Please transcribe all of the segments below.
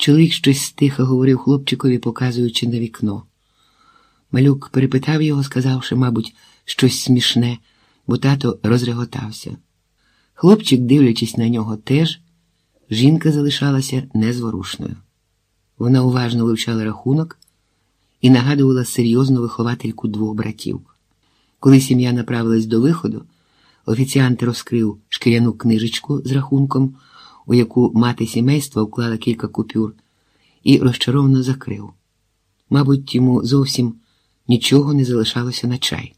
Чоловік щось тихо говорив хлопчикові, показуючи на вікно. Малюк перепитав його, сказавши, мабуть, щось смішне, бо тато розреготався. Хлопчик, дивлячись на нього теж, жінка залишалася незворушною. Вона уважно вивчала рахунок і нагадувала серйозну виховательку двох братів. Коли сім'я направилась до виходу, офіціант розкрив шкіряну книжечку з рахунком, у яку мати сімейства вклала кілька купюр, і розчаровано закрив. Мабуть, йому зовсім нічого не залишалося на чай.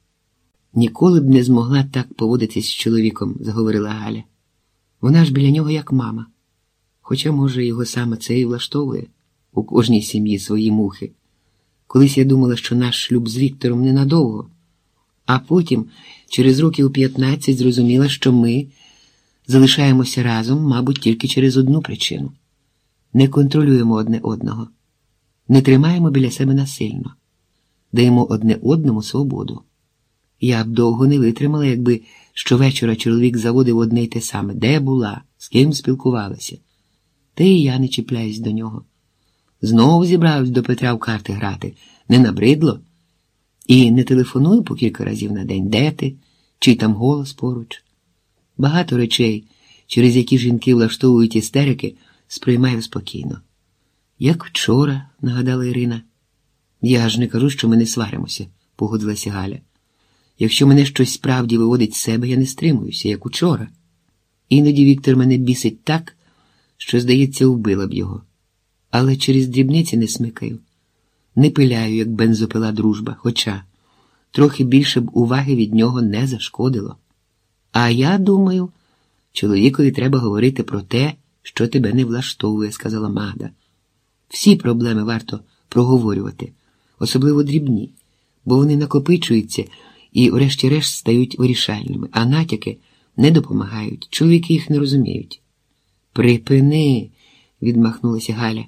Ніколи б не змогла так поводитись з чоловіком, заговорила Галя. Вона ж біля нього як мама. Хоча, може, його саме це і влаштовує у кожній сім'ї свої мухи. Колись я думала, що наш шлюб з Віктором ненадовго, а потім, через років 15, зрозуміла, що ми залишаємося разом, мабуть, тільки через одну причину не контролюємо одне одного, не тримаємо біля себе насильно, даємо одне одному свободу. Я б довго не витримала, якби щовечора чоловік заводив одне й те саме, де була, з ким спілкувалася. Та і я не чіпляюсь до нього. Знову зібрався до Петра в карти грати, не набридло. І не телефоную по кілька разів на день, де ти, чий там голос поруч. Багато речей, через які жінки влаштовують істерики, сприймаю спокійно. Як вчора, нагадала Ірина. Я ж не кажу, що ми не сваримося, погодилася Галя. Якщо мене щось справді виводить з себе, я не стримуюся, як учора. Іноді Віктор мене бісить так, що, здається, вбила б його. Але через дрібниці не смикаю, не пиляю, як бензопила дружба, хоча трохи більше б уваги від нього не зашкодило. А я думаю, чоловікові треба говорити про те, що тебе не влаштовує, сказала Магда. Всі проблеми варто проговорювати, особливо дрібні, бо вони накопичуються і, врешті-решт, стають вирішальними, а натяки не допомагають, чоловіки їх не розуміють. Припини, відмахнулася Галя,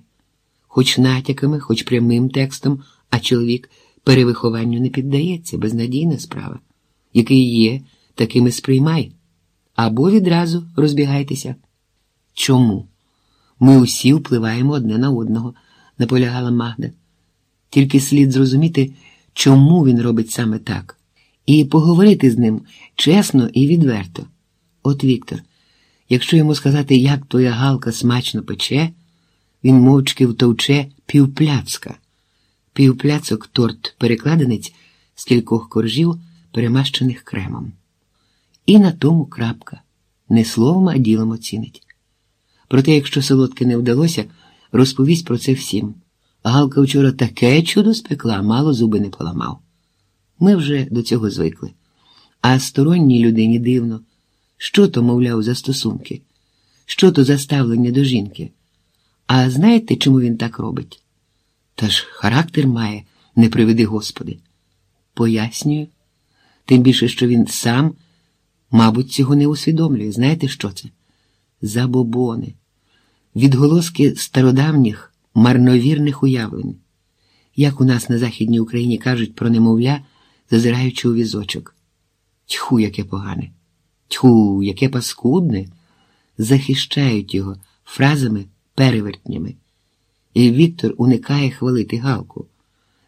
хоч натяками, хоч прямим текстом, а чоловік перевихованню не піддається, безнадійна справа, який є, такими сприймай, або відразу розбігайтеся. Чому? Ми усі впливаємо одне на одного, наполягала Магда. Тільки слід зрозуміти, чому він робить саме так, і поговорити з ним чесно і відверто. От Віктор, якщо йому сказати, як твоя галка смачно пече, він мовчки втовче півпляцка. Півпляцок торт перекладенець з кількох коржів, перемащених кремом. І на тому крапка, не словом, а ділом оцінить. Проте, якщо солодке не вдалося, розповість про це всім. Галка вчора таке чудо спекла, мало зуби не поламав. Ми вже до цього звикли. А сторонній людині дивно, що то, мовляв, за стосунки, що то за ставлення до жінки. А знаєте, чому він так робить? Та ж характер має, не приведи Господи. Пояснюю, тим більше, що він сам, мабуть, цього не усвідомлює. Знаєте, що це? Забобони, відголоски стародавніх марновірних уявлень, як у нас на Західній Україні кажуть про немовля, зазираючи у візочок. Тьху, яке погане, тьху, яке паскудне, захищають його фразами перевертнями. І Віктор уникає хвалити Галку.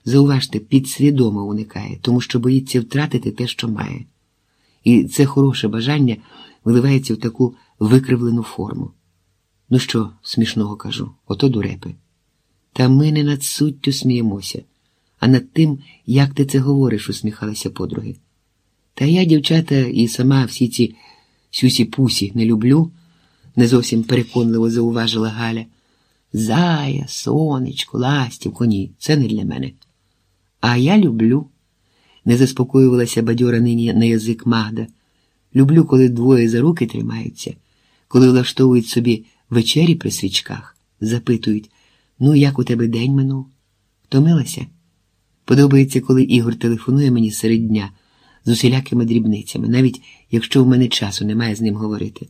Зауважте, підсвідомо уникає, тому що боїться втратити те, що має. І це хороше бажання виливається в таку викривлену форму. Ну що, смішного кажу, ото дурепи. Та ми не над суттю сміємося, а над тим, як ти це говориш, усміхалися подруги. Та я, дівчата, і сама всі ці сюсі-пусі не люблю, не зовсім переконливо зауважила Галя. Зая, сонечко, ластівко, ні, це не для мене. А я люблю, не заспокоювалася бадьора нині на язик Магда. Люблю, коли двоє за руки тримаються, коли влаштовують собі вечері при свічках, запитують, ну, як у тебе день минув? Втомилася? Подобається, коли Ігор телефонує мені серед дня з усілякими дрібницями, навіть якщо в мене часу немає з ним говорити.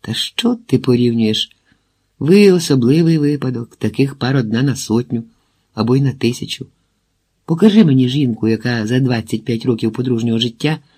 Та що ти порівнюєш? Ви особливий випадок, таких пар одна на сотню або й на тисячу. Покажи мені жінку, яка за 25 років подружнього життя